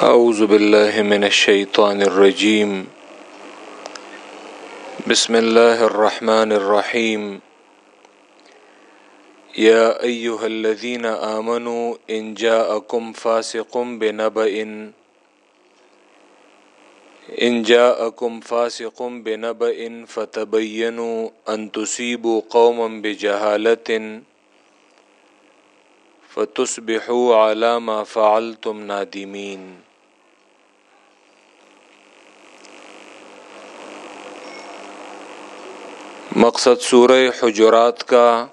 أعوذ بالله من الشيطان الرجيم بسم الله الرحمن الرحيم يا أيها الذين آمنوا إن جاءكم فاسق بنبأ إن جاءكم فاسق بنبأ فتبينوا أن تصيبوا قوما بجهالة فتصبحوا على ما فعلتم نادمين مقصد سورہ حجرات کا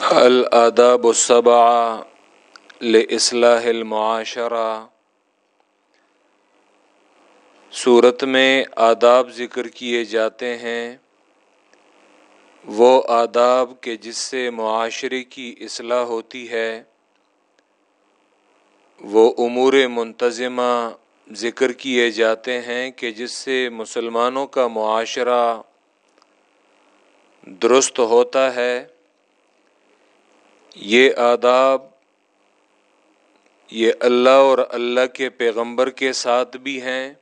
الاداب السبع لاصلاح المعاشرہ۔ صورت میں آداب ذکر کیے جاتے ہیں۔ وہ آداب کے جس سے معاشرے کی اصلاح ہوتی ہے۔ وہ امور منتظمہ ذکر کیے جاتے ہیں کہ جس سے مسلمانوں کا معاشرہ درست ہوتا ہے، یہ آداب یہ اللہ اور اللہ کے پیغمبر کے ساتھ بھی ہیں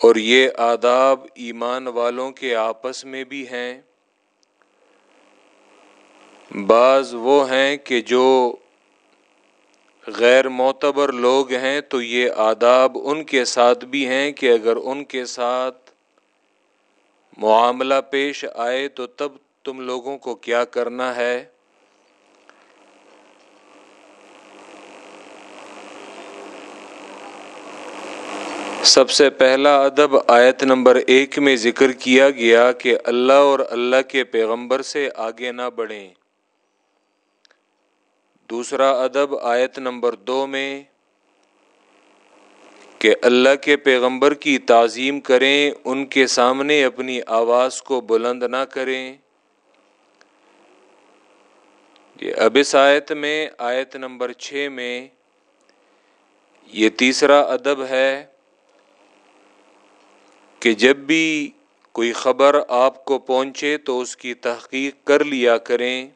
اور یہ آداب ایمان والوں کے آپس میں بھی ہیں۔ بعض وہ ہیں کہ جو غیر معتبر لوگ ہیں تو یہ آداب ان کے ساتھ بھی ہیں کہ اگر ان کے ساتھ معاملہ پیش آئے تو تب تم لوگوں کو کیا کرنا ہے؟ سب سے پہلا ادب آیت نمبر ایک میں ذکر کیا گیا کہ اللہ اور اللہ کے پیغمبر سے آگے نہ بڑھیں۔ دوسرا ادب آیت نمبر دو میں کہ اللہ کے پیغمبر کی تعظیم کریں، ان کے سامنے اپنی آواز کو بلند نہ کریں۔ یہ اب اس آیت میں، آیت نمبر چھ میں یہ تیسرا ادب ہے کہ جب بھی کوئی خبر آپ کو پہنچے تو اس کی تحقیق کر لیا کریں۔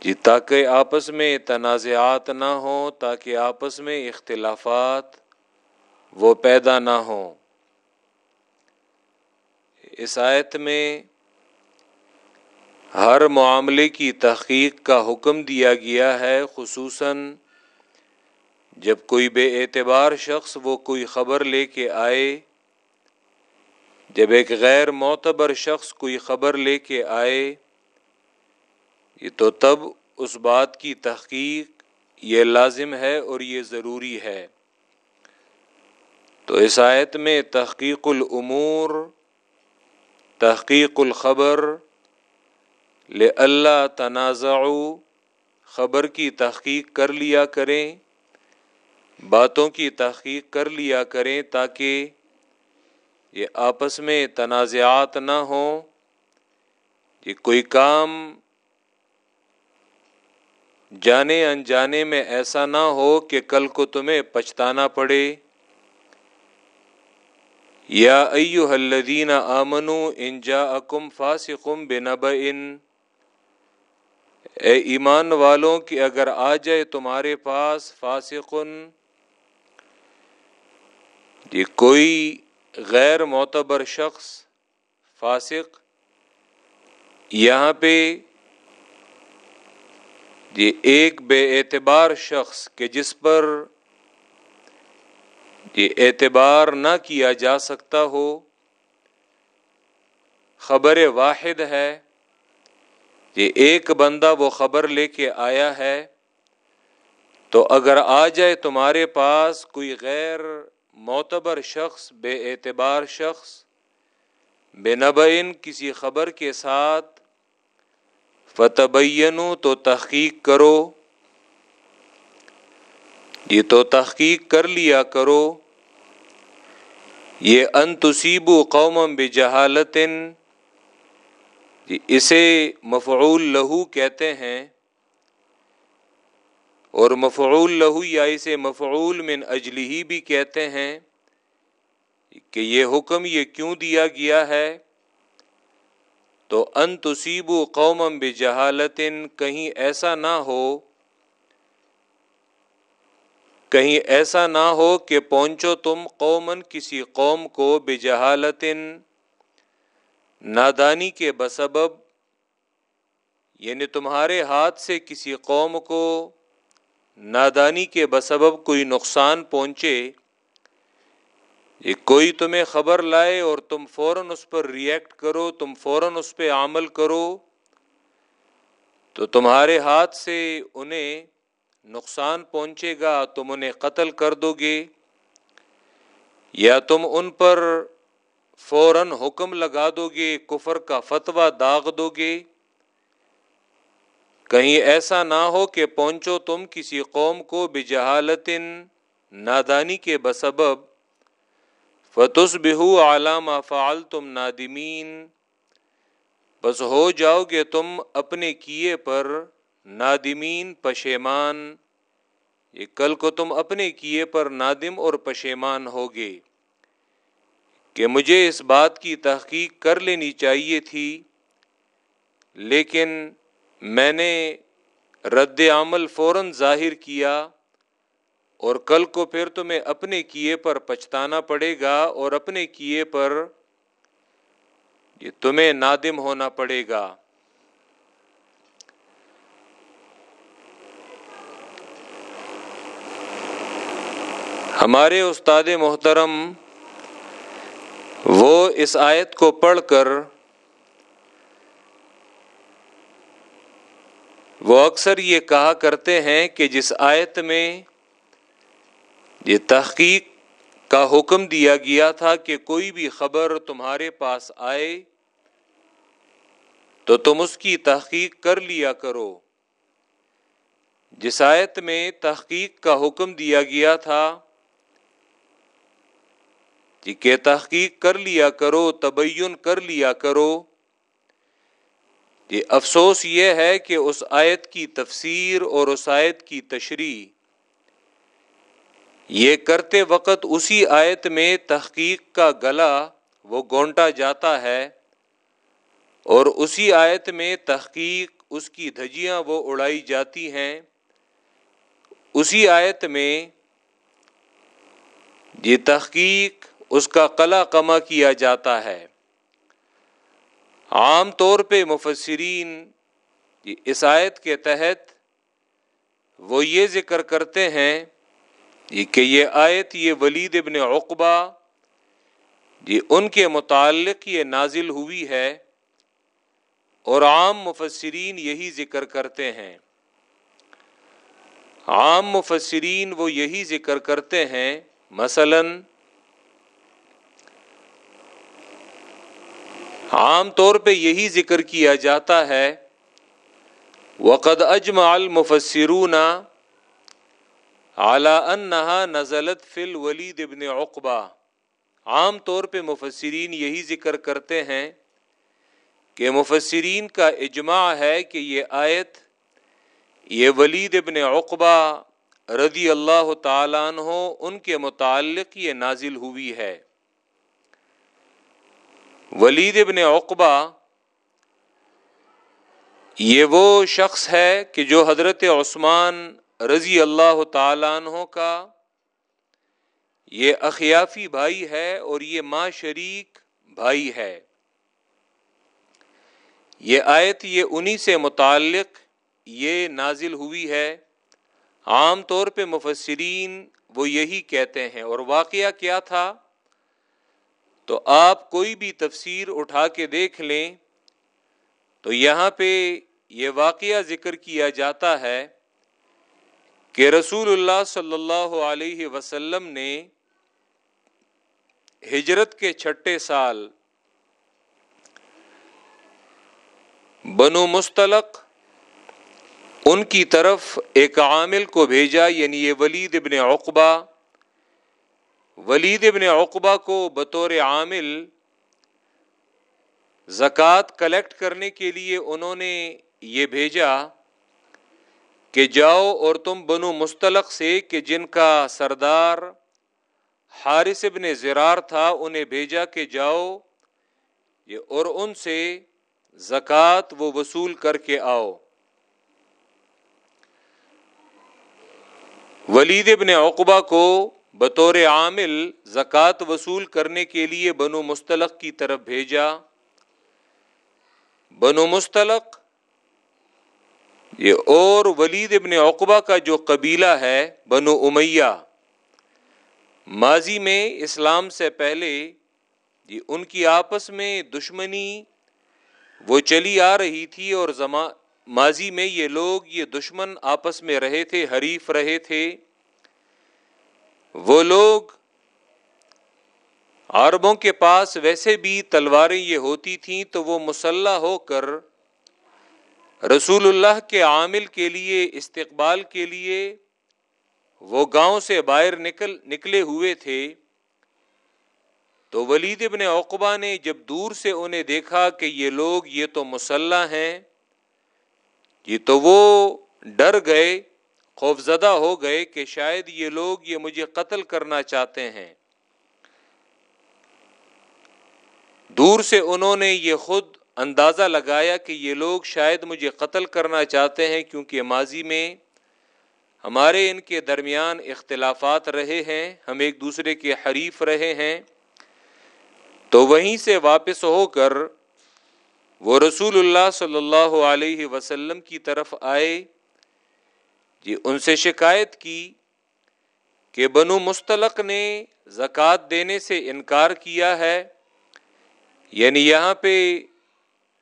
جی تاکہ آپس میں تنازعات نہ ہوں، تاکہ آپس میں اختلافات وہ پیدا نہ ہوں۔ اس آیت میں ہر معاملے کی تحقیق کا حکم دیا گیا ہے، خصوصاً جب کوئی بے اعتبار شخص وہ کوئی خبر لے کے آئے، جب ایک غیر معتبر شخص کوئی خبر لے کے آئے تو تب اس بات کی تحقیق یہ لازم ہے اور یہ ضروری ہے۔ تو اس آیت میں تحقیق العمور تحقیق الخبر ل اللہ تنازع خبر کی تحقیق کر لیا کریں، باتوں کی تحقیق کر لیا کریں تاکہ یہ آپس میں تنازعات نہ ہوں۔ یہ کوئی کام جانے انجانے میں ایسا نہ ہو کہ کل کو تمہیں پچھتانا پڑے۔ یا ایو الذین آمنو، ان جا اکم فاسقم بنب ان اے ایمان والوں، کہ اگر آ جائے تمہارے پاس فاسقن یہ کوئی غیر معتبر شخص فاسق یہاں پہ یہ ایک بے اعتبار شخص کہ جس پر یہ اعتبار نہ کیا جا سکتا ہو، خبر واحد ہے۔ یہ ایک بندہ وہ خبر لے کے آیا ہے۔ تو اگر آ جائے تمہارے پاس کوئی غیر معتبر شخص، بے اعتبار شخص، بے نبین کسی خبر کے ساتھ فتبینو تو تحقیق کرو۔ یہ تو تحقیق کر لیا کرو۔ یہ ان تصیبو قوم بجہالتن۔ جی، اسے مفعول لہو کہتے ہیں۔ اور مفعول لہو یا اسے مفعول من اجلی بھی کہتے ہیں کہ یہ حکم یہ کیوں دیا گیا ہے؟ تو ان تصیب و قومم بجہالتن، کہیں ایسا نہ ہو، کہیں ایسا نہ ہو کہ پہنچو تم قومن کسی قوم کو بجہالتن، نادانی کے بسبب یعنی تمہارے ہاتھ سے کسی قوم کو نادانی کے بسبب کوئی نقصان پہنچے۔ کوئی تمہیں خبر لائے اور تم فوراً اس پر ریئیکٹ کرو، تم فوراً اس پہ عمل کرو، تو تمہارے ہاتھ سے انہیں نقصان پہنچے گا، تم انہیں قتل کر دو گے، یا تم ان پر فوراً حکم لگا دو گے، کفر کا فتویٰ داغ دو گے۔ کہیں ایسا نہ ہو کہ پہنچو تم کسی قوم کو بجہالت نادانی کے بسبب۔ فتس بہو علامہ فعال تم نادمین بس ہو جاؤ گے تم اپنے کیے پر نادمین، پشیمان۔ یہ کل کو تم اپنے کیے پر نادم اور پشیمان ہوگے۔ کہ مجھے اس بات کی تحقیق کر لینی چاہیے تھی۔ لیکن میں نے رد عمل فوراً ظاہر کیا۔ اور کل کو پھر تمہیں اپنے کیے پر پچھتانا پڑے گا اور اپنے کیے پر یہ تمہیں نادم ہونا پڑے گا۔ ہمارے استاد محترم، وہ اس آیت کو پڑھ کر وہ اکثر یہ کہا کرتے ہیں کہ جس آیت میں یہ تحقیق کا حکم دیا گیا تھا کہ کوئی بھی خبر تمہارے پاس آئے تو تم اس کی تحقیق کر لیا کرو۔ جس آیت میں تحقیق کا حکم دیا گیا تھا جی کہ تحقیق کر لیا کرو، تبین کر لیا کرو یہ افسوس یہ ہے کہ اس آیت کی تفسیر اور اس آیت کی تشریح یہ کرتے وقت اسی آیت میں تحقیق کا گلا وہ گونٹا جاتا ہے اور اسی آیت میں تحقیق اس کی دھجیاں وہ اڑائی جاتی ہیں۔ اسی آیت میں یہ تحقیق اس کا قلا کما کیا جاتا ہے۔ عام طور پہ مفسرین عیسائیت کے تحت وہ یہ ذکر کرتے ہیں کہ یہ آیت یہ ولید ابن عقبہ یہ ان کے متعلق یہ نازل ہوئی ہے اور عام مفسرین یہی ذکر کرتے ہیں۔ عام مفسرین وہ یہی ذکر کرتے ہیں، مثلاً عام طور پہ یہی ذکر کیا جاتا ہے، وقد اجمع المفسرون اعلی انہا نزلت فل ولید ابن عقبہ عام طور پہ مفسرین یہی ذکر کرتے ہیں کہ مفسرین کا اجماع ہے کہ یہ آیت، یہ ولید ابن عقبہ رضی اللہ تعالیٰ عنہ، ان کے متعلق یہ نازل ہوئی ہے۔ ولید ابن عقبہ، یہ وہ شخص ہے کہ جو حضرت عثمان رضی اللہ تعالیٰ عنہ کا یہ اخیافی بھائی ہے اور یہ ماں شریک بھائی ہے۔ یہ آیت یہ انہی سے متعلق یہ نازل ہوئی ہے۔ عام طور پہ مفسرین وہ یہی کہتے ہیں۔ اور واقعہ کیا تھا؟ تو آپ کوئی بھی تفسیر اٹھا کے دیکھ لیں تو یہاں پہ یہ واقعہ ذکر کیا جاتا ہے۔ کہ رسول اللہ صلی اللہ علیہ وسلم نے ہجرت کے چھٹے سال بنو مستلق ان کی طرف ایک عامل کو بھیجا یعنی یہ ولید ابن عقبہ۔ ولید ابن عقبہ کو بطور عامل زکوٰۃ کلیکٹ کرنے کے لیے انہوں نے یہ بھیجا۔ کہ جاؤ اور تم بنو مستلق سے کہ جن کا سردار حارث ابن زرار تھا انہیں بھیجا کہ جاؤ یہ اور ان سے زکوٰۃ وہ وصول کر کے آؤ۔ ولید ابن عقبہ کو بطور عامل زکوٰۃ وصول کرنے کے لیے بنو مستلق کی طرف بھیجا۔ بنو مستلق یہ اور ولید ابن عقبہ کا جو قبیلہ ہے، بنو امیہ۔ ماضی میں اسلام سے پہلے یہ ان کی آپس میں دشمنی وہ چلی آ رہی تھی اور زما، ماضی میں یہ لوگ یہ دشمن آپس میں رہے تھے، حریف رہے تھے۔ وہ لوگ عربوں کے پاس ویسے بھی تلواریں یہ ہوتی تھیں تو وہ مسلح ہو کر رسول اللہ کے عامل کے لیے، استقبال کے لیے وہ گاؤں سے باہر نکل، نکلے ہوئے تھے۔ تو ولید ابن اوقبا نے جب دور سے انہیں دیکھا کہ یہ لوگ، یہ تو مسلح ہیں، یہ تو وہ ڈر گئے، خوفزدہ ہو گئے کہ شاید یہ لوگ یہ مجھے قتل کرنا چاہتے ہیں۔ دور سے انہوں نے یہ خود اندازہ لگایا کہ یہ لوگ شاید مجھے قتل کرنا چاہتے ہیں کیونکہ ماضی میں ہمارے ان کے درمیان اختلافات رہے ہیں، ہم ایک دوسرے کے حریف رہے ہیں۔ تو وہیں سے واپس ہو کر وہ رسول اللہ صلی اللہ علیہ وسلم کی طرف آئے۔ جی ان سے شکایت کی کہ بنو مستلق نے زکوٰۃ دینے سے انکار کیا ہے۔ یعنی یہاں پہ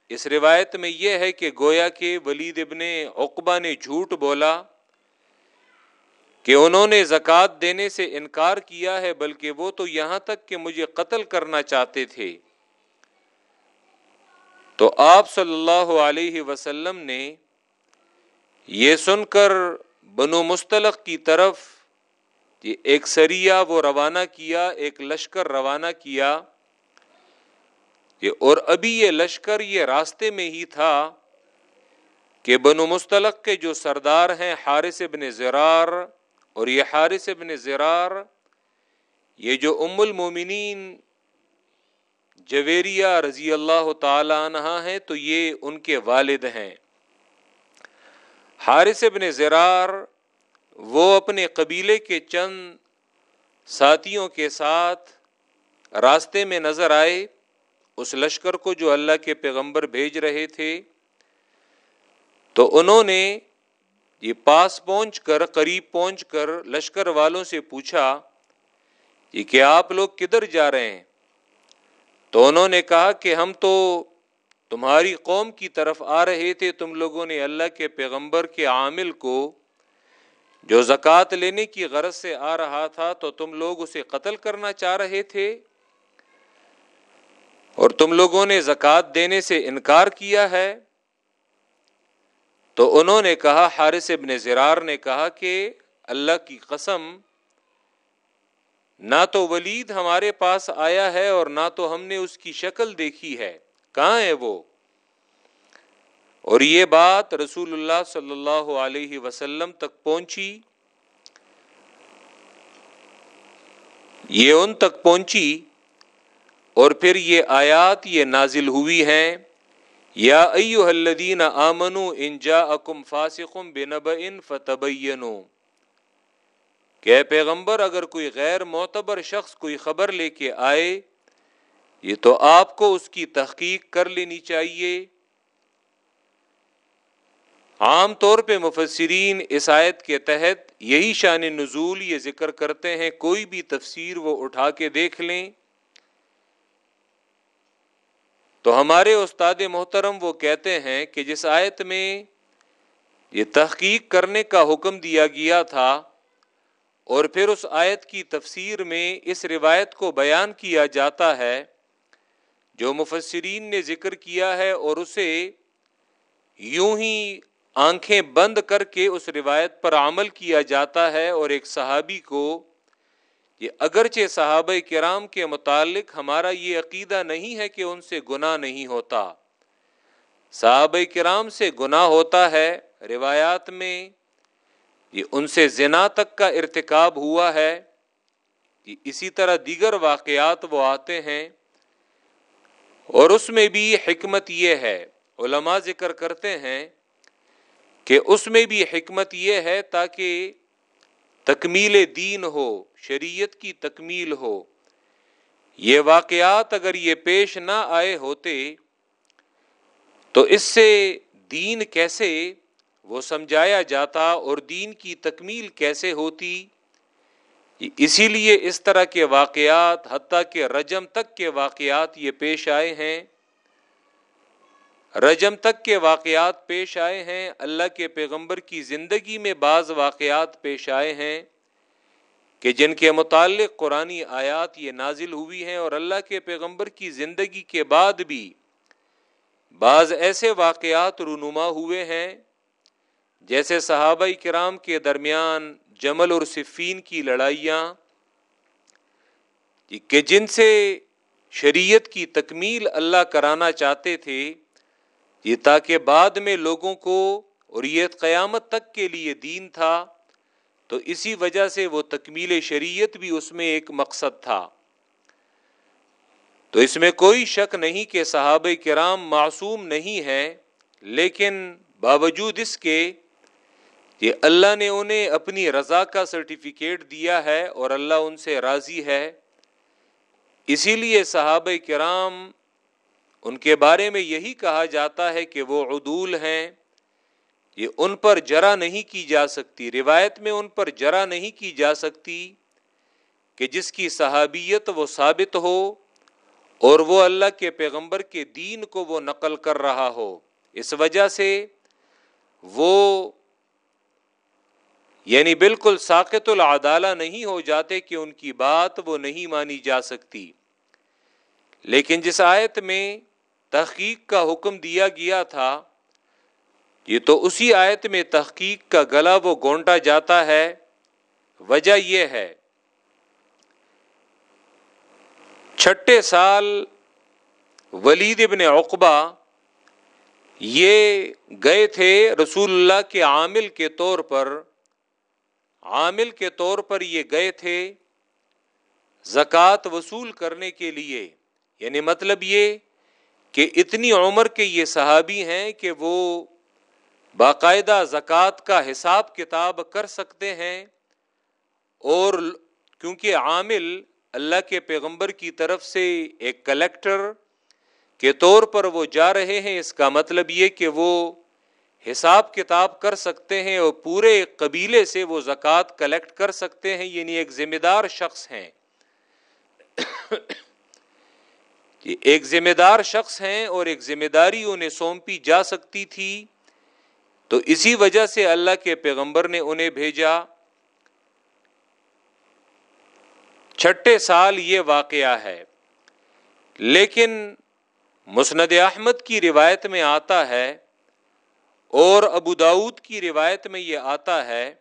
اس روایت میں یہ ہے کہ گویا کے ولید ابن عقبہ نے جھوٹ بولا کہ انہوں نے زکوٰۃ دینے سے انکار کیا ہے، بلکہ وہ تو یہاں تک کہ مجھے قتل کرنا چاہتے تھے۔ تو آپ صلی اللہ علیہ وسلم نے یہ سن کر بنو مستلق کی طرف ایک سریا وہ روانہ کیا، ایک لشکر روانہ کیا۔ اور ابھی یہ لشکر یہ راستے میں ہی تھا کہ بنو مستلق کے جو سردار ہیں، حارث ابن زرار، اور یہ حارث ابن زرار، یہ جو ام المومنین جویریہ رضی اللہ تعالی عنہ ہیں، تو یہ ان کے والد ہیں۔ حارث ابن زرار وہ اپنے قبیلے کے چند ساتھیوں کے ساتھ راستے میں نظر آئے۔ اس لشکر کو جو اللہ کے پیغمبر بھیج رہے تھے، تو انہوں نے یہ پاس پہنچ کر، قریب پہنچ کر لشکر والوں سے پوچھا، یہ کہ آپ لوگ کدھر جا رہے ہیں؟ تو انہوں نے کہا کہ ہم تو تمہاری قوم کی طرف آ رہے تھے، تم لوگوں نے اللہ کے پیغمبر کے عامل کو جو زکوٰۃ لینے کی غرض سے آ رہا تھا، تو تم لوگ اسے قتل کرنا چاہ رہے تھے۔ اور تم لوگوں نے زکوٰۃ دینے سے انکار کیا ہے؟ تو انہوں نے کہا، حارث ابن زرار نے کہا کہ اللہ کی قسم، نہ تو ولید ہمارے پاس آیا ہے اور نہ تو ہم نے اس کی شکل دیکھی ہے۔ کہاں ہے وہ؟ اور یہ بات رسول اللہ صلی اللہ علیہ وسلم تک پہنچی۔ یہ ان تک پہنچی اور پھر یہ آیات یہ نازل ہوئی ہیں، یا ایو الذین آمنو ان جاءکم فاسقم بنبئن فتبینو کہ پیغمبر اگر کوئی غیر معتبر شخص کوئی خبر لے کے آئے، یہ تو آپ کو اس کی تحقیق کر لینی چاہیے۔ عام طور پہ مفسرین اس آیت کے تحت یہی شان نزول یہ ذکر کرتے ہیں، کوئی بھی تفسیر وہ اٹھا کے دیکھ لیں۔ تو ہمارے استاد محترم وہ کہتے ہیں کہ جس آیت میں یہ تحقیق کرنے کا حکم دیا گیا تھا اور پھر اس آیت کی تفسیر میں اس روایت کو بیان کیا جاتا ہے، جو مفسرین نے ذکر کیا ہے اور اسے یوں ہی آنکھیں بند کر کے اس روایت پر عمل کیا جاتا ہے اور ایک صحابی کو یہ اگرچہ صحابہ کرام کے متعلق ہمارا یہ عقیدہ نہیں ہے کہ ان سے گناہ نہیں ہوتا۔ صحابہ کرام سے گناہ ہوتا ہے، روایات میں یہ ان سے زنا تک کا ارتکاب ہوا ہے۔ اسی طرح دیگر واقعات وہ آتے ہیں۔ اور اس میں بھی حکمت یہ ہے، علماء ذکر کرتے ہیں کہ اس میں بھی حکمت یہ ہے تاکہ تکمیل دین ہو۔ شریعت کی تکمیل ہو۔ یہ واقعات اگر یہ پیش نہ آئے ہوتے، تو اس سے دین کیسے وہ سمجھایا جاتا اور دین کی تکمیل کیسے ہوتی؟ اسی لیے اس طرح کے واقعات، حتیٰ کہ رجم تک کے واقعات یہ پیش آئے ہیں۔ رجم تک کے واقعات پیش آئے ہیں، اللہ کے پیغمبر کی زندگی میں بعض واقعات پیش آئے ہیں۔ کہ جن کے متعلق قرآن آیات یہ نازل ہوئی ہیں اور اللہ کے پیغمبر کی زندگی کے بعد بھی بعض ایسے واقعات رونما ہوئے ہیں جیسے صحابہ کرام کے درمیان جمل اور صفین کی لڑائیاں، کہ جن سے شریعت کی تکمیل اللہ کرانا چاہتے تھے، یہ تاکہ بعد میں لوگوں کو اور یہ قیامت تک کے لیے دین تھا۔ تو اسی وجہ سے وہ تکمیل شریعت بھی اس میں ایک مقصد تھا۔ تو اس میں کوئی شک نہیں کہ صحابہ کرام معصوم نہیں ہے لیکن باوجود اس کے کہ اللہ نے انہیں اپنی رضا کا سرٹیفکیٹ دیا ہے اور اللہ ان سے راضی ہے، اسی لیے صحابہ کرام ان کے بارے میں یہی کہا جاتا ہے کہ وہ عدول ہیں۔ یہ ان پر جرا نہیں کی جا سکتی۔ روایت میں ان پر جرا نہیں کی جا سکتی کہ جس کی صحابیت وہ ثابت ہو اور وہ اللہ کے پیغمبر کے دین کو وہ نقل کر رہا ہو۔ اس وجہ سے وہ یعنی بالکل ساقت العدالہ نہیں ہو جاتے کہ ان کی بات وہ نہیں مانی جا سکتی۔ لیکن جس آیت میں تحقیق کا حکم دیا گیا تھا یہ تو اسی آیت میں تحقیق کا گلا وہ گونٹا جاتا ہے۔ وجہ یہ ہے، چھٹے سال ولید ابن عقبہ یہ گئے تھے رسول اللہ کے عامل کے طور پر۔ عامل کے طور پر یہ گئے تھے زکوٰۃ وصول کرنے کے لیے۔ یعنی مطلب یہ کہ اتنی عمر کے یہ صحابی ہیں کہ وہ باقاعدہ زکوٰۃ کا حساب کتاب کر سکتے ہیں اور کیونکہ عامل اللہ کے پیغمبر کی طرف سے ایک کلیکٹر کے طور پر وہ جا رہے ہیں، اس کا مطلب یہ کہ وہ حساب کتاب کر سکتے ہیں اور پورے قبیلے سے وہ زکوٰۃ کلیکٹ کر سکتے ہیں یعنی ایک ذمہ دار شخص ہیں۔ ایک ذمہ دار شخص ہیں اور ایک ذمہ داری انہیں سونپی جا سکتی تھی۔ تو اسی وجہ سے اللہ کے پیغمبر نے انہیں بھیجا۔ چھٹے سال یہ واقعہ ہے۔ لیکن مسند احمد کی روایت میں آتا ہے اور ابو داود کی روایت میں یہ آتا ہے۔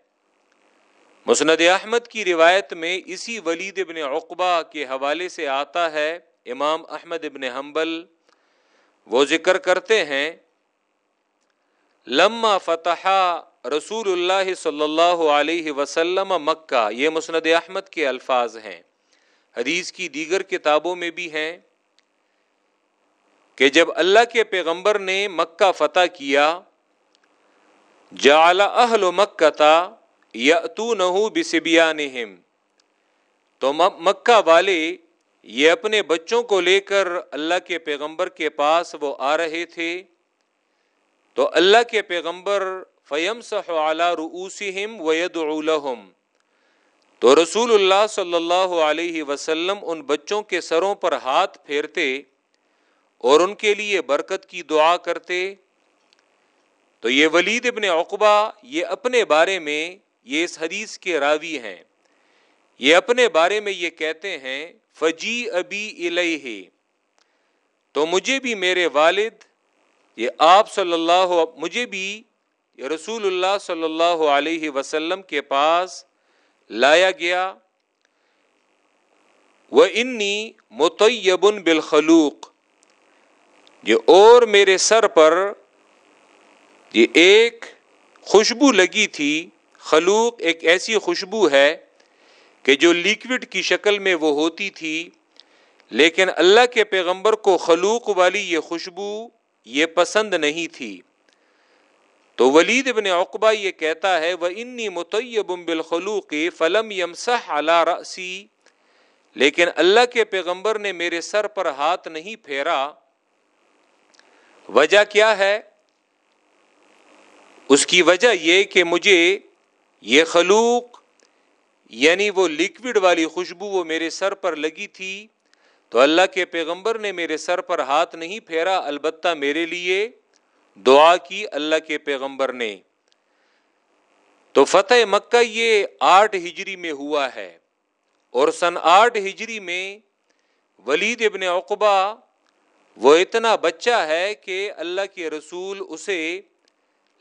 مسند احمد کی روایت میں اسی ولید ابن عقبہ کے حوالے سے آتا ہے۔ امام احمد ابن حنبل وہ ذکر کرتے ہیں لما فتح رسول اللہ صلی اللہ علیہ وسلم مکہ، یہ مسند احمد کے الفاظ ہیں۔ حدیث کی دیگر کتابوں میں بھی ہیں کہ جب اللہ کے پیغمبر نے مکہ فتح کیا، جعل اہل مکہ تا یا تو نہ تو مکہ والے یہ اپنے بچوں کو لے کر اللہ کے پیغمبر کے پاس وہ آ رہے تھے۔ تو اللہ کے پیغمبر فیم رؤوسہم ویدعو تو رسول اللہ صلی اللہ علیہ وسلم ان بچوں کے سروں پر ہاتھ پھیرتے اور ان کے لیے برکت کی دعا کرتے۔ تو یہ ولید ابن عقبہ یہ اپنے بارے میں یہ اس حدیث کے راوی ہیں۔ یہ اپنے بارے میں یہ کہتے ہیں فجی ابی الہ تو مجھے بھی میرے والد یہ آپ صلی اللہ مجھے بھی یہ رسول اللہ صلی اللہ علیہ وسلم کے پاس لایا گیا وہ انی متیبن بالخلوق، یہ اور میرے سر پر، یہ ایک خوشبو لگی تھی، خلوق ایک ایسی خوشبو ہے کہ جو لیکوڈ کی شکل میں وہ ہوتی تھی، لیکن اللہ کے پیغمبر کو خلوق والی یہ خوشبو یہ پسند نہیں تھی۔ تو ولید ابن اقبا یہ کہتا ہے وہ انی متیب بالخلوق فلم یمسح علی رأسی لیکن اللہ کے پیغمبر نے میرے سر پر ہاتھ نہیں پھیرا۔ وجہ کیا ہے؟ اس کی وجہ یہ کہ مجھے یہ خلوق یعنی وہ لکوڈ والی خوشبو وہ میرے سر پر لگی تھی۔ تو اللہ کے پیغمبر نے میرے سر پر ہاتھ نہیں پھیرا، البتہ میرے لیے دعا کی اللہ کے پیغمبر نے۔ تو فتح مکہ یہ آٹھ ہجری میں ہوا ہے۔ اور سن آٹھ ہجری میں ولید ابن اقبا وہ اتنا بچہ ہے کہ اللہ کے رسول اسے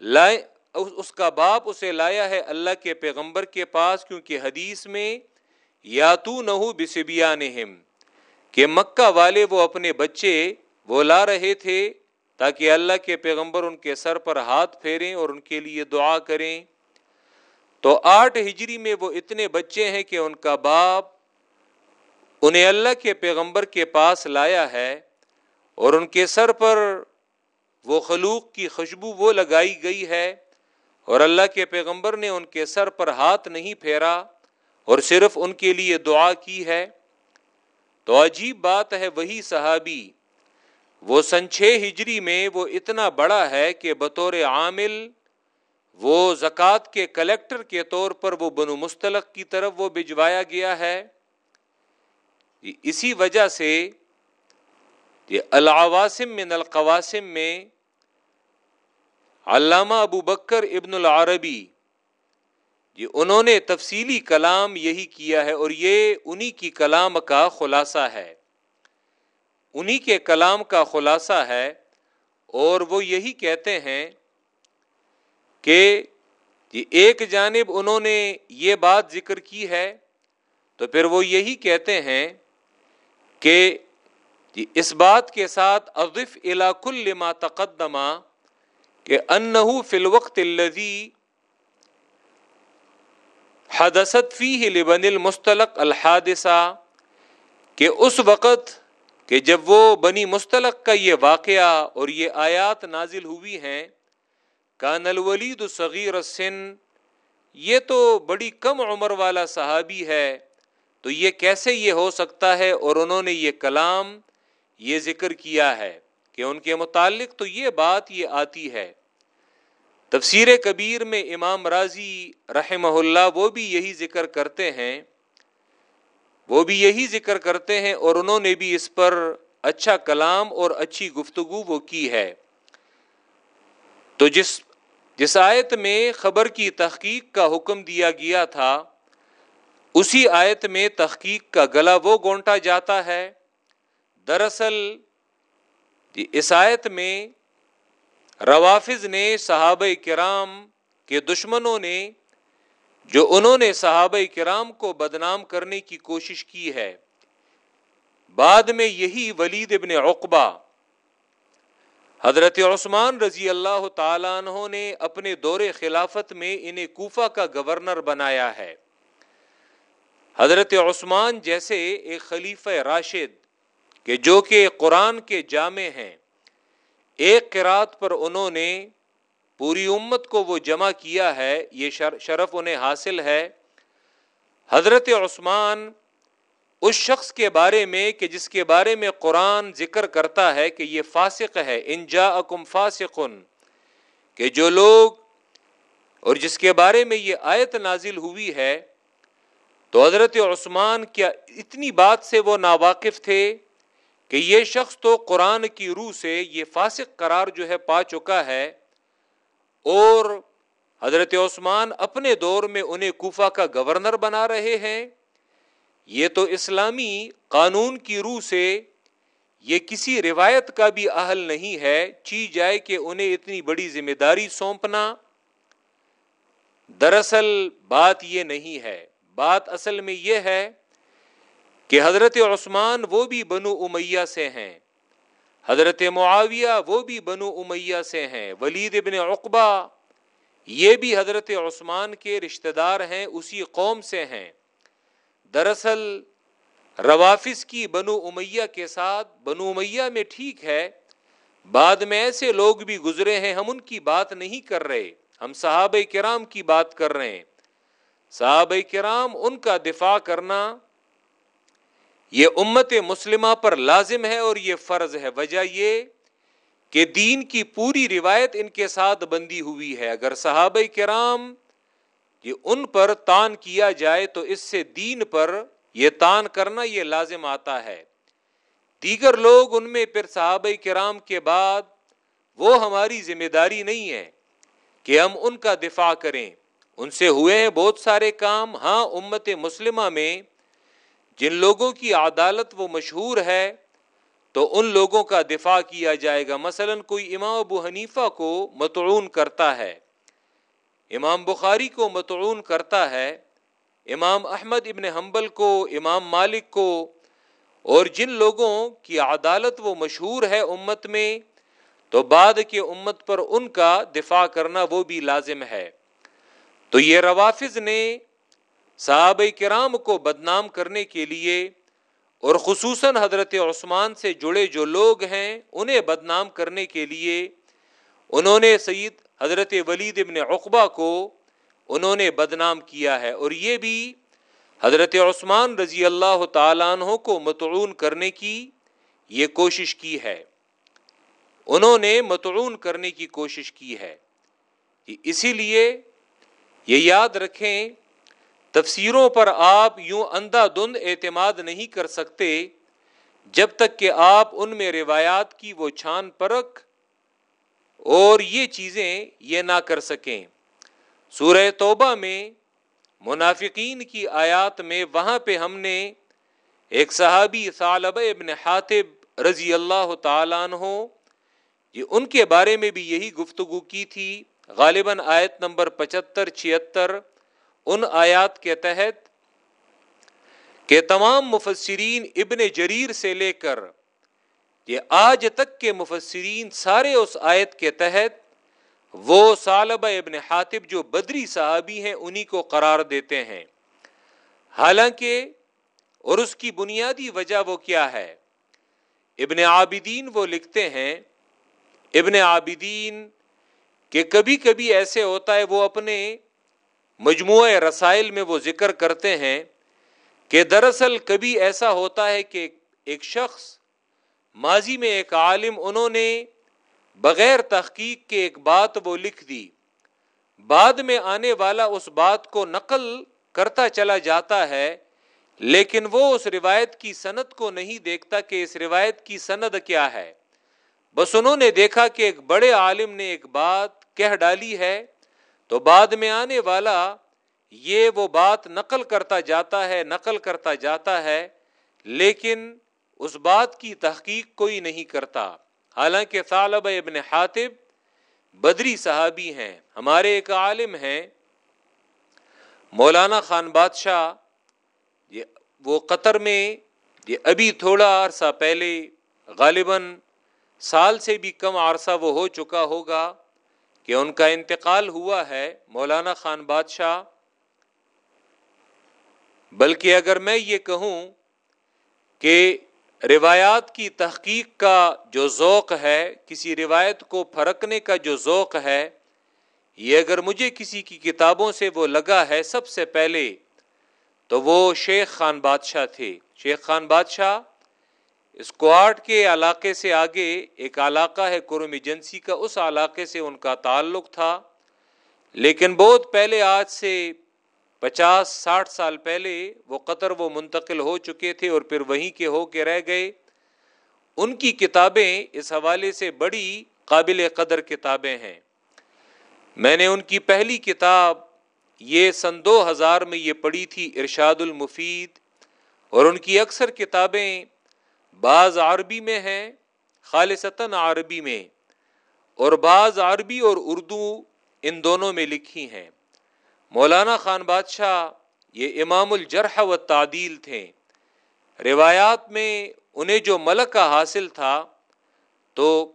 لائے، اس کا باپ اسے لایا ہے اللہ کے پیغمبر کے پاس، کیونکہ حدیث میں یا تو نہ بسبیا کہ مکہ والے وہ اپنے بچے وہ لا رہے تھے تاکہ اللہ کے پیغمبر ان کے سر پر ہاتھ پھیریں اور ان کے لیے دعا کریں۔ تو آٹھ ہجری میں وہ اتنے بچے ہیں کہ ان کا باپ انہیں اللہ کے پیغمبر کے پاس لایا ہے اور ان کے سر پر وہ خلوق کی خوشبو وہ لگائی گئی ہے اور اللہ کے پیغمبر نے ان کے سر پر ہاتھ نہیں پھیرا اور صرف ان کے لیے دعا کی ہے۔ تو عجیب بات ہے وہی صحابی، وہ سن چھ ہجری میں وہ اتنا بڑا ہے کہ بطور عامل وہ زکوٰۃ کے کلیکٹر کے طور پر وہ بنو مستلق کی طرف وہ بھجوایا گیا ہے۔ اسی وجہ سے یہ العواسم من القواسم میں علامہ ابو بکر ابن العربی یہ انہوں نے تفصیلی کلام یہی کیا ہے اور یہ انہی کی کلام کا خلاصہ ہے۔ انہی کے کلام کا خلاصہ ہے اور وہ یہی کہتے ہیں کہ جی ایک جانب انہوں نے یہ بات ذکر کی ہے تو پھر وہ یہی کہتے ہیں کہ اس بات کے ساتھ اضف کل ما تقدمہ کہ انہو فی الوقت الذی حدثت فیہ لبن المستلق الحادثہ کہ اس وقت کہ جب وہ بنی مستلق کا یہ واقعہ اور یہ آیات نازل ہوئی ہیں، کان الولید صغیر السن، یہ تو بڑی کم عمر والا صحابی ہے، تو یہ کیسے یہ ہو سکتا ہے اور انہوں نے یہ کلام یہ ذکر کیا ہے؟ کہ ان کے متعلق تو یہ بات یہ آتی ہے۔ تفسیر کبیر میں امام راضی رحمہ اللہ وہ بھی یہی ذکر کرتے ہیں، وہ بھی یہی ذکر کرتے ہیں اور انہوں نے بھی اس پر اچھا کلام اور اچھی گفتگو وہ کی ہے۔ تو جس جس آیت میں خبر کی تحقیق کا حکم دیا گیا تھا، اسی آیت میں تحقیق کا گلا وہ گونٹا جاتا ہے۔ دراصل اس آیت میں روافظ نے صحابہ کرام کے دشمنوں نے جو انہوں نے صحابہ کرام کو بدنام کرنے کی کوشش کی ہے، بعد میں یہی ولید ابن عقبہ، حضرت عثمان رضی اللہ تعالیٰ عنہ نے اپنے دور خلافت میں انہیں کوفہ کا گورنر بنایا ہے۔ حضرت عثمان جیسے ایک خلیفہ راشد کہ جو کہ قرآن کے جامع ہیں۔ ایک قرات پر انہوں نے پوری امت کو وہ جمع کیا ہے، یہ شرف انہیں حاصل ہے۔ حضرت عثمان اس شخص کے بارے میں کہ جس کے بارے میں قرآن ذکر کرتا ہے کہ یہ فاسق ہے انجا اکم فاسقن، کہ جو لوگ اور جس کے بارے میں یہ آیت نازل ہوئی ہے، تو حضرت عثمان کیا اتنی بات سے وہ ناواقف تھے؟ کہ یہ شخص تو قرآن کی روح سے یہ فاسق قرار جو ہے پا چکا ہے اور حضرت عثمان اپنے دور میں انہیں کوفہ کا گورنر بنا رہے ہیں، یہ تو اسلامی قانون کی روح سے یہ کسی روایت کا بھی اہل نہیں ہے، چی جائے کہ انہیں اتنی بڑی ذمہ داری سونپنا۔ دراصل بات یہ نہیں ہے، بات اصل میں یہ ہے کہ حضرت عثمان وہ بھی بنو امیہ سے ہیں۔ حضرت معاویہ وہ بھی بنو امیہ سے ہیں۔ ولید ابن عقبہ یہ بھی حضرت عثمان کے رشتہ دار ہیں، اسی قوم سے ہیں۔ دراصل روافظ کی بنو امیہ کے ساتھ بنو امیہ میں ٹھیک ہے، بعد میں ایسے لوگ بھی گزرے ہیں، ہم ان کی بات نہیں کر رہے، ہم صحابہ کرام کی بات کر رہے ہیں۔ صحابہ کرام ان کا دفاع کرنا یہ امت مسلمہ پر لازم ہے اور یہ فرض ہے۔ وجہ یہ کہ دین کی پوری روایت ان کے ساتھ بندی ہوئی ہے۔ اگر صحابہ کرام یہ ان پر تان کیا جائے تو اس سے دین پر یہ تان کرنا یہ لازم آتا ہے۔ دیگر لوگ ان میں پھر صحابہ کرام کے بعد وہ ہماری ذمہ داری نہیں ہے کہ ہم ان کا دفاع کریں۔ ان سے ہوئے ہیں بہت سارے کام۔ ہاں امت مسلمہ میں جن لوگوں کی عدالت وہ مشہور ہے، تو ان لوگوں کا دفاع کیا جائے گا۔ مثلا کوئی امام ابو حنیفہ کو متعون کرتا ہے، امام بخاری کو متعون کرتا ہے، امام احمد ابن حنبل کو، امام مالک کو، اور جن لوگوں کی عدالت وہ مشہور ہے امت میں، تو بعد کے امت پر ان کا دفاع کرنا وہ بھی لازم ہے۔ تو یہ روافظ نے صحابہ کرام کو بدنام کرنے کے لیے اور خصوصاً حضرت عثمان سے جڑے جو لوگ ہیں انہیں بدنام کرنے کے لیے انہوں نے سعید حضرت ولید ابن عقبہ کو انہوں نے بدنام کیا ہے اور یہ بھی حضرت عثمان رضی اللہ تعالیٰ عنہ کو متعون کرنے کی یہ کوشش کی ہے۔ انہوں نے متعون کرنے کی کوشش کی ہے۔ اسی لیے یہ یاد رکھیں تفسیروں پر آپ یوں اندھا دھند اعتماد نہیں کر سکتے جب تک کہ آپ ان میں روایات کی وہ چھان پرکھ اور یہ چیزیں یہ نہ کر سکیں۔ سورہ توبہ میں منافقین کی آیات میں وہاں پہ ہم نے ایک صحابی صالب ابن حاطب رضی اللہ تعالیٰ عنہ، یہ ان کے بارے میں بھی یہی گفتگو کی تھی، غالباً آیت نمبر پچہتر چھتر ان آیات کے تحت کہ تمام مفسرین ابن جریر سے لے کر یہ آج تک کے مفسرین سارے اس آیت کے تحت وہ سالبہ ابن حاطب جو بدری صحابی ہیں انہی کو قرار دیتے ہیں۔ حالانکہ اور اس کی بنیادی وجہ وہ کیا ہے؟ ابن عابدین وہ لکھتے ہیں، ابن عابدین کہ کبھی کبھی ایسے ہوتا ہے وہ اپنے مجموعہ رسائل میں وہ ذکر کرتے ہیں کہ دراصل کبھی ایسا ہوتا ہے کہ ایک شخص ماضی میں ایک عالم انہوں نے بغیر تحقیق کے ایک بات وہ لکھ دی۔ بعد میں آنے والا اس بات کو نقل کرتا چلا جاتا ہے، لیکن وہ اس روایت کی سند کو نہیں دیکھتا کہ اس روایت کی سند کیا ہے۔ بس انہوں نے دیکھا کہ ایک بڑے عالم نے ایک بات کہہ ڈالی ہے تو بعد میں آنے والا یہ وہ بات نقل کرتا جاتا ہے، نقل کرتا جاتا ہے، لیکن اس بات کی تحقیق کوئی نہیں کرتا۔ حالانکہ طالب ابن حاطب بدری صحابی ہیں، ہمارے ایک عالم ہیں۔ مولانا خان بادشاہ، یہ وہ قطر میں، یہ ابھی تھوڑا عرصہ پہلے غالباً سال سے بھی کم عرصہ وہ ہو چکا ہوگا۔ کہ ان کا انتقال ہوا ہے مولانا خان بادشاہ۔ بلکہ اگر میں یہ کہوں کہ روایات کی تحقیق کا جو ذوق ہے، کسی روایت کو پھرکنے کا جو ذوق ہے، یہ اگر مجھے کسی کی کتابوں سے وہ لگا ہے سب سے پہلے، تو وہ شیخ خان بادشاہ تھے۔ شیخ خان بادشاہ اسکواڈ کے علاقے سے آگے ایک علاقہ ہے کرم ایجنسی کا، اس علاقے سے ان کا تعلق تھا۔ لیکن بہت پہلے، آج سے پچاس، ساٹھ سال پہلے وہ قطر وہ منتقل ہو چکے تھے اور پھر وہیں کے ہو کے رہ گئے۔ ان کی کتابیں اس حوالے سے بڑی قابل قدر کتابیں ہیں۔ میں نے ان کی پہلی کتاب، یہ سن دو ہزار میں یہ پڑھی تھی ارشاد المفید، اور ان کی اکثر کتابیں بعض عربی میں ہیں، خالصتاً عربی میں، اور بعض عربی اور اردو ان دونوں میں لکھی ہیں۔ مولانا خان بادشاہ یہ امام الجرح و تعدیل تھے۔ روایات میں انہیں جو ملکہ حاصل تھا، تو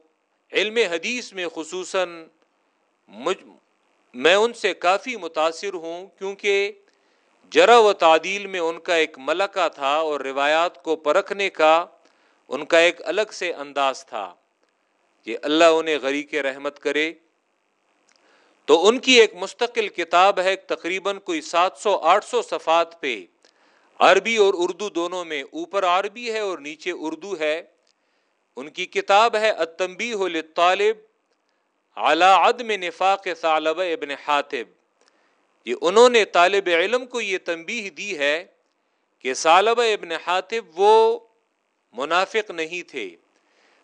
علم حدیث میں خصوصاً میں ان سے کافی متاثر ہوں، کیونکہ جرح و تعدیل میں ان کا ایک ملکہ تھا اور روایات کو پرکھنے کا ان کا ایک الگ سے انداز تھا کہ اللہ انہیں غریق رحمت کرے۔ تو ان کی ایک مستقل کتاب ہے، تقریباً کوئی سات سو، آٹھ سو صفات پہ۔ عربی اور اردو دونوں میں اوپر عربی ہے اور نیچے اردو ہے۔ ان کی کتاب ہے اتمبی ہو طالب اعلی عدم نفاق ثعلب ابن حاطب یہ انہوں نے طالب علم کو یہ تنبیہ دی ہے کہ سالب ابن حاطب وہ منافق نہیں تھے۔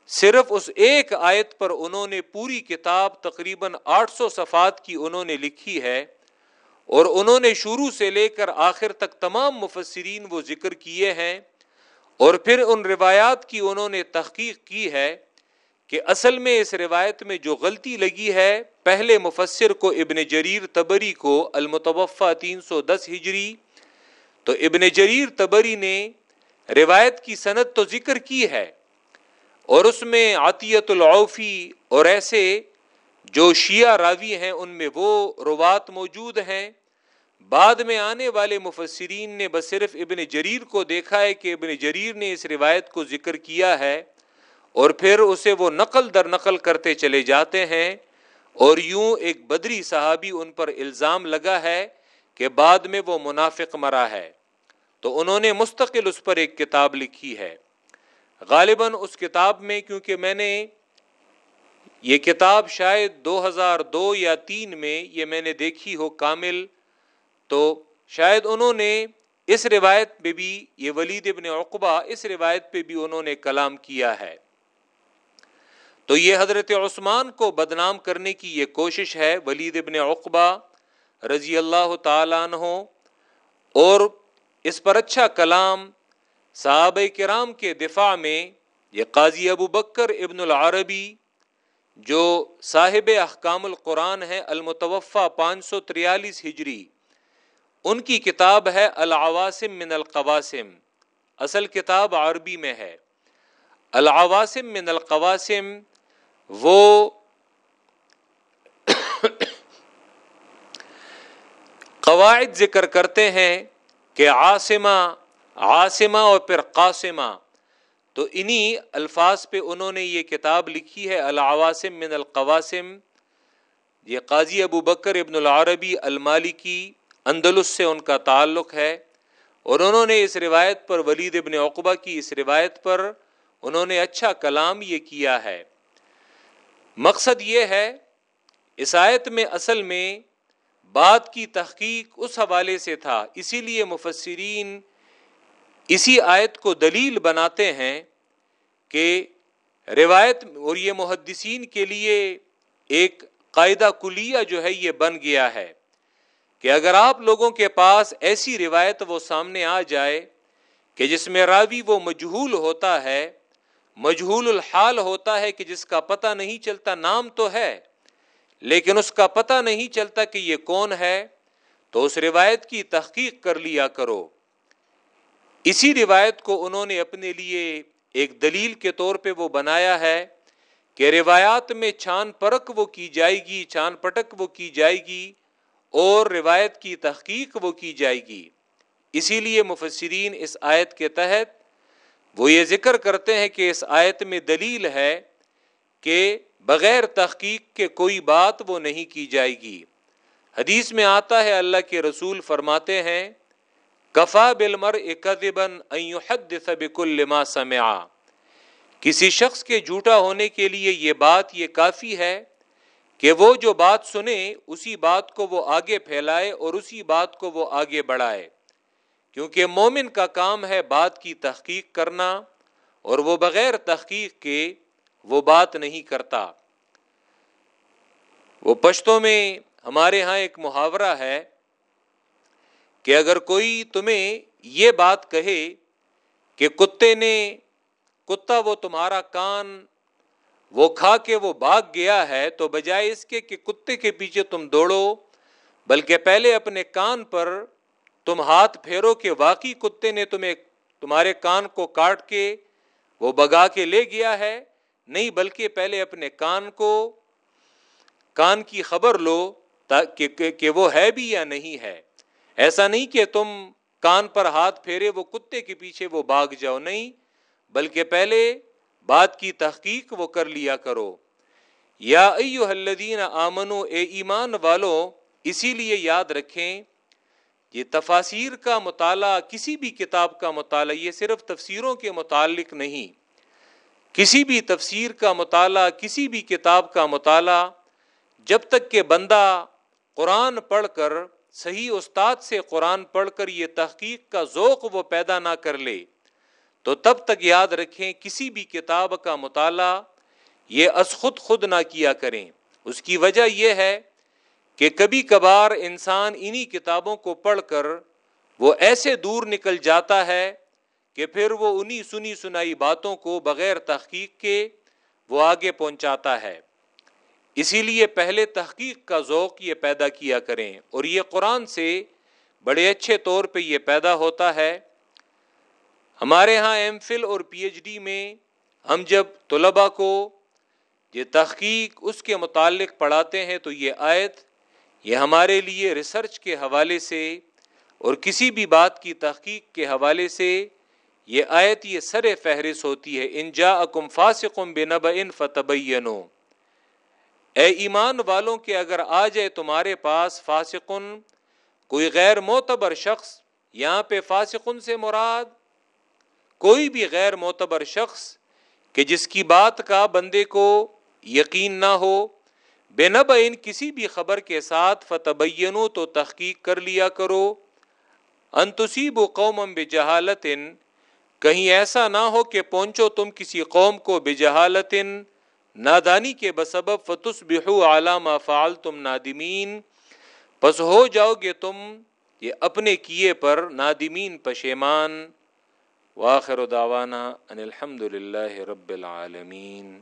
صرف اس ایک آیت پر انہوں نے پوری کتاب تقریباً آٹھ سو صفات کی انہوں نے لکھی ہے اور انہوں نے شروع سے لے کر آخر تک تمام مفسرین وہ ذکر کیے ہیں۔ اور پھر ان روایات کی انہوں نے تحقیق کی ہے کہ اصل میں اس روایت میں جو غلطی لگی ہے، پہلے مفسر کو ابن جریر تبری کو المتوفہ تین سو دس ہجری، تو ابن جریر تبری نے روایت کی صنعت تو ذکر کی ہے اور اس میں عطیت العوفی اور ایسے جو شیعہ راوی ہیں ان میں وہ روات موجود ہیں۔ بعد میں آنے والے مفسرین نے بس صرف ابن جریر کو دیکھا ہے کہ ابن جریر نے اس روایت کو ذکر کیا ہے اور پھر اسے وہ نقل در نقل کرتے چلے جاتے ہیں اور یوں ایک بدری صحابی ان پر الزام لگا ہے کہ بعد میں وہ منافق مرا ہے۔ تو انہوں نے مستقل اس پر ایک کتاب لکھی ہے۔ غالباً اس کتاب میں، کیونکہ میں نے یہ کتاب شاید دو ہزار دو یا تین میں یہ میں نے دیکھی ہو کامل، تو شاید انہوں نے اس روایت پہ بھی، یہ ولید ابن عقبہ، اس روایت پہ بھی انہوں نے کلام کیا ہے۔ تو یہ حضرت عثمان کو بدنام کرنے کی یہ کوشش ہے، ولید ابن عقبہ رضی اللہ تعالیٰ عنہ، اور اس پر اچھا کلام صحابہ کرام کے دفاع میں یہ قاضی ابو بکر ابن العربی جو صاحب احکام القرآن ہے المتوفہ پانچ سو تریالیس ہجری، ان کی کتاب ہے العواسم من القواسم، اصل کتاب عربی میں ہے۔ العواسم من القواسم وہ قواعد ذکر کرتے ہیں کہ عاصمہ عاصمہ اور پھر قاسمہ۔ تو انہی الفاظ پہ انہوں نے یہ کتاب لکھی ہے العواسم من القواسم۔ یہ قاضی ابو بکر ابن العربی المالکی اندلس سے ان کا تعلق ہے۔ اور انہوں نے اس روایت پر، ولید ابن عقبہ کی اس روایت پر انہوں نے اچھا کلام یہ کیا ہے۔ مقصد یہ ہے عیسائیت میں اصل میں بات کی تحقیق اس حوالے سے تھا، اسی لیے مفسرین اسی آیت کو دلیل بناتے ہیں کہ روایت اور یہ محدثین کے لیے ایک قاعدہ کلیہ جو ہے یہ بن گیا ہے کہ اگر آپ لوگوں کے پاس ایسی روایت وہ سامنے آ جائے کہ جس میں راوی وہ مجہول ہوتا ہے، مجہول الحال ہوتا ہے کہ جس کا پتہ نہیں چلتا، نام تو ہے۔ لیکن اس کا پتہ نہیں چلتا کہ یہ کون ہے، تو اس روایت کی تحقیق کر لیا کرو۔ اسی روایت کو انہوں نے اپنے لیے ایک دلیل کے طور پہ وہ بنایا ہے کہ روایات میں چھان پرک وہ کی جائے گی، چھان پٹک وہ کی جائے گی اور روایت کی تحقیق وہ کی جائے گی۔ اسی لیے مفسرین اس آیت کے تحت وہ یہ ذکر کرتے ہیں کہ اس آیت میں دلیل ہے کہ بغیر تحقیق کے کوئی بات وہ نہیں کی جائے گی۔ حدیث میں آتا ہے، اللہ کے رسول فرماتے ہیں، کفا بلمر اکبن بکل ما سمعا۔ کسی شخص کے جھوٹا ہونے کے لیے یہ بات یہ کافی ہے کہ وہ جو بات سنے، اسی بات کو وہ آگے پھیلائے اور اسی بات کو وہ آگے بڑھائے۔ کیونکہ مومن کا کام ہے بات کی تحقیق کرنا اور وہ بغیر تحقیق کے وہ بات نہیں کرتا۔ وہ پشتوں میں ہمارے ہاں ایک محاورہ ہے کہ اگر کوئی تمہیں یہ بات کہے کہ کتے نے، کتا وہ تمہارا کان، وہ کھا کے وہ بھاگ گیا ہے، تو بجائے اس کے کہ کتے کے پیچھے تم دوڑو، بلکہ پہلے اپنے کان پر تم ہاتھ پھیرو کہ واقعی کتے نے تمہیں تمہارے کان کو کاٹ کے وہ بگا کے لے گیا ہے۔ نہیں بلکہ پہلے اپنے کان کو، کان کی خبر لو کہ وہ ہے بھی یا نہیں ہے۔ ایسا نہیں کہ تم کان پر ہاتھ پھیرے وہ کتے کے پیچھے وہ بھاگ جاؤ، نہیں، بلکہ پہلے بات کی تحقیق وہ کر لیا کرو۔ یا ایو الذین آمنو، اے ایمان والو، اسی لیے یاد رکھیں، یہ تفاسیر کا مطالعہ، کسی بھی کتاب کا مطالعہ، یہ صرف تفسیروں کے متعلق نہیں۔ کسی بھی تفسیر کا مطالعہ، کسی بھی کتاب کا مطالعہ، جب تک کہ بندہ قرآن پڑھ کر، صحیح استاد سے قرآن پڑھ کر یہ تحقیق کا ذوق وہ پیدا نہ کر لے، تو تب تک یاد رکھیں کسی بھی کتاب کا مطالعہ یہ از خود خود نہ کیا کریں۔ اس کی وجہ یہ ہے کہ کبھی کبھار انسان انہی کتابوں کو پڑھ کر وہ ایسے دور نکل جاتا ہے کہ پھر وہ انہی سنی سنائی باتوں کو بغیر تحقیق کے وہ آگے پہنچاتا ہے۔ اسی لیے پہلے تحقیق کا ذوق یہ پیدا کیا کریں اور یہ قرآن سے بڑے اچھے طور پہ یہ پیدا ہوتا ہے۔ ہمارے ہاں ایم فل اور پی ایچ ڈی میں ہم جب طلباء کو یہ تحقیق اس کے متعلق پڑھاتے ہیں تو یہ آیت یہ ہمارے لیے ریسرچ کے حوالے سے اور کسی بھی بات کی تحقیق کے حوالے سے یہ آیت یہ سر فہرست ہوتی ہے، ان جا اکم فاسقم بے نب ان فتبینو۔ اے ایمان والوں کے اگر آ جائے تمہارے پاس فاسقن کوئی غیر معتبر شخص، یہاں پہ فاسقن سے مراد۔ کوئی بھی غیر معتبر شخص کہ جس کی بات کا بندے کو یقین نہ ہو بے نب ان کسی بھی خبر کے ساتھ فتبینو تو تحقیق کر لیا کرو۔ انتصیب و قوم بے جہالت کہیں ایسا نہ ہو کہ پہنچو تم کسی قوم کو بے نادانی کے بسبب فتس بحو علامہ فعال تم نادمین۔ پس ہو جاؤ گے تم یہ اپنے کیے پر نادمین پشیمان۔ واخر دعوانا ان الحمد للہ رب العالمین۔